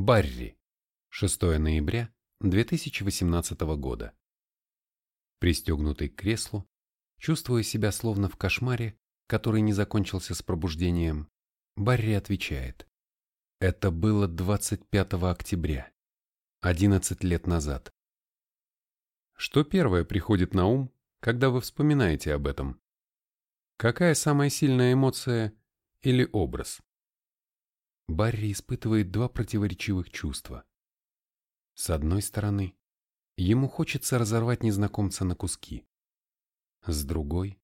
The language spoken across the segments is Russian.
Барри. 6 ноября 2018 года. Пристегнутый к креслу, чувствуя себя словно в кошмаре, который не закончился с пробуждением, Барри отвечает. Это было 25 октября, 11 лет назад. Что первое приходит на ум, когда вы вспоминаете об этом? Какая самая сильная эмоция или образ? Барри испытывает два противоречивых чувства. С одной стороны, ему хочется разорвать незнакомца на куски. С другой,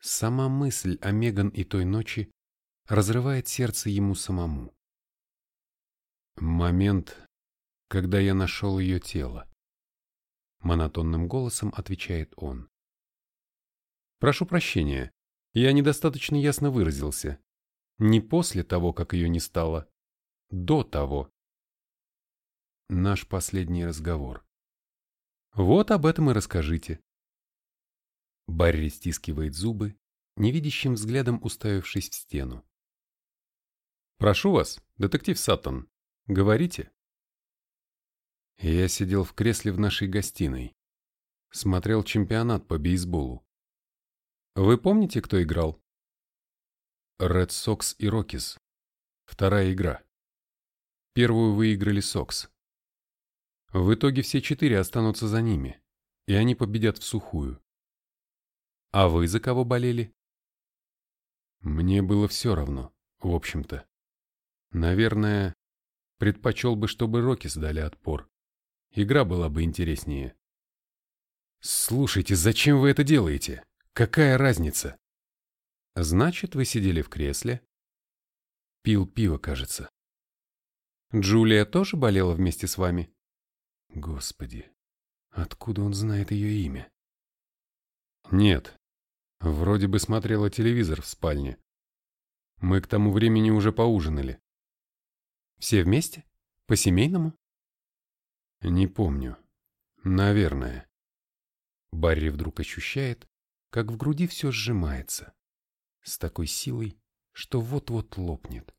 сама мысль о Меган и той ночи разрывает сердце ему самому. Момент, когда я нашел ее тело. Монотонным голосом отвечает он. Прошу прощения, я недостаточно ясно выразился. Не после того, как ее не стало. До того. Наш последний разговор. Вот об этом и расскажите. Барри стискивает зубы, невидящим взглядом уставившись в стену. «Прошу вас, детектив Саттон, говорите». Я сидел в кресле в нашей гостиной. Смотрел чемпионат по бейсболу. Вы помните, кто играл? Red Sox и Rockies. Вторая игра. Первую выиграли Сокс. В итоге все четыре останутся за ними, и они победят в сухую. А вы за кого болели? Мне было все равно, в общем-то. Наверное, предпочел бы, чтобы Рокис дали отпор. Игра была бы интереснее. Слушайте, зачем вы это делаете? Какая разница? Значит, вы сидели в кресле? Пил пиво, кажется. Джулия тоже болела вместе с вами? Господи, откуда он знает ее имя? Нет, вроде бы смотрела телевизор в спальне. Мы к тому времени уже поужинали. Все вместе? По-семейному? Не помню. Наверное. Барри вдруг ощущает, как в груди все сжимается. С такой силой, что вот-вот лопнет.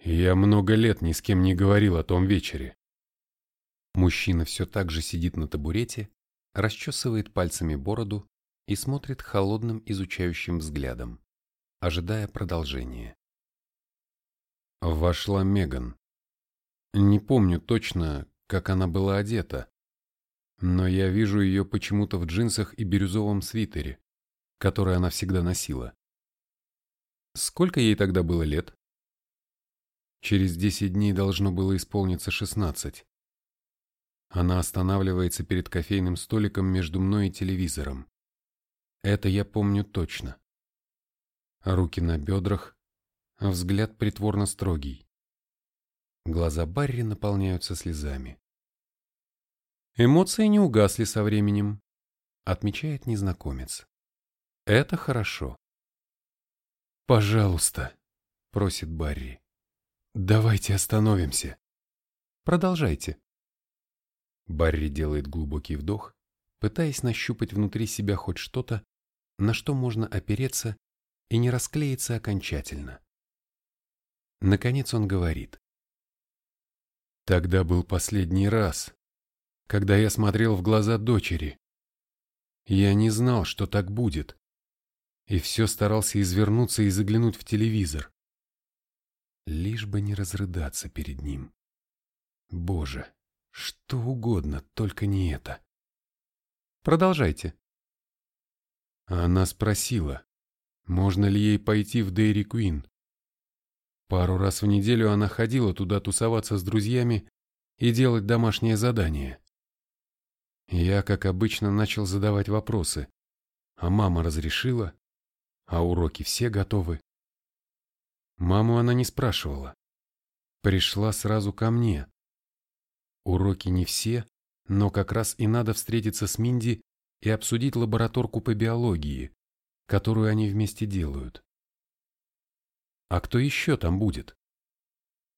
Я много лет ни с кем не говорил о том вечере. Мужчина все так же сидит на табурете, расчесывает пальцами бороду и смотрит холодным изучающим взглядом, ожидая продолжения. Вошла Меган. Не помню точно, как она была одета, но я вижу ее почему-то в джинсах и бирюзовом свитере, который она всегда носила. Сколько ей тогда было лет? Через десять дней должно было исполниться шестнадцать. Она останавливается перед кофейным столиком между мной и телевизором. Это я помню точно. Руки на бедрах, взгляд притворно строгий. Глаза Барри наполняются слезами. Эмоции не угасли со временем, отмечает незнакомец. Это хорошо. Пожалуйста, просит Барри. Давайте остановимся. Продолжайте. Барри делает глубокий вдох, пытаясь нащупать внутри себя хоть что-то, на что можно опереться и не расклеиться окончательно. Наконец он говорит. Тогда был последний раз, когда я смотрел в глаза дочери. Я не знал, что так будет, и все старался извернуться и заглянуть в телевизор. Лишь бы не разрыдаться перед ним. Боже, что угодно, только не это. Продолжайте. Она спросила, можно ли ей пойти в Дейри Куин. Пару раз в неделю она ходила туда тусоваться с друзьями и делать домашнее задание. Я, как обычно, начал задавать вопросы, а мама разрешила, а уроки все готовы. Маму она не спрашивала. Пришла сразу ко мне. Уроки не все, но как раз и надо встретиться с Минди и обсудить лабораторку по биологии, которую они вместе делают. А кто еще там будет?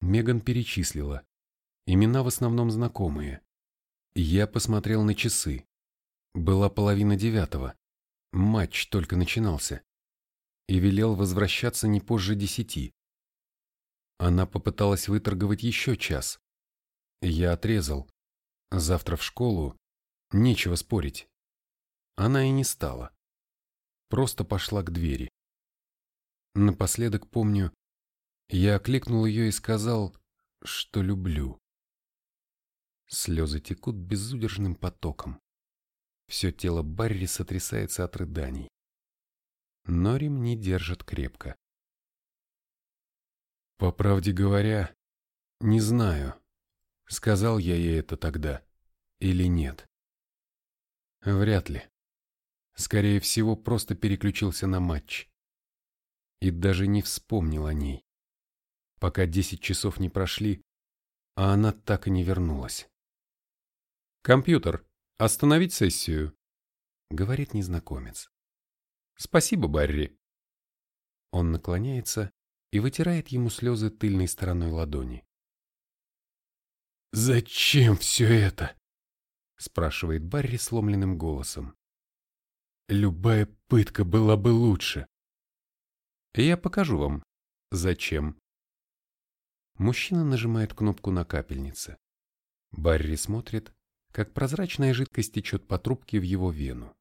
Меган перечислила. Имена в основном знакомые. Я посмотрел на часы. Была половина девятого. Матч только начинался. И велел возвращаться не позже десяти. Она попыталась выторговать еще час. Я отрезал. Завтра в школу. Нечего спорить. Она и не стала. Просто пошла к двери. Напоследок помню, я окликнул ее и сказал, что люблю. Слезы текут безудержным потоком. Все тело Барри сотрясается от рыданий. Но ремни держат крепко. По правде говоря, не знаю, сказал я ей это тогда или нет. Вряд ли. Скорее всего, просто переключился на матч. И даже не вспомнил о ней. Пока десять часов не прошли, а она так и не вернулась. «Компьютер, остановить сессию», — говорит незнакомец. «Спасибо, Барри». Он наклоняется и вытирает ему слезы тыльной стороной ладони. «Зачем все это?» — спрашивает Барри сломленным голосом. «Любая пытка была бы лучше». «Я покажу вам, зачем». Мужчина нажимает кнопку на капельнице. Барри смотрит, как прозрачная жидкость течет по трубке в его вену.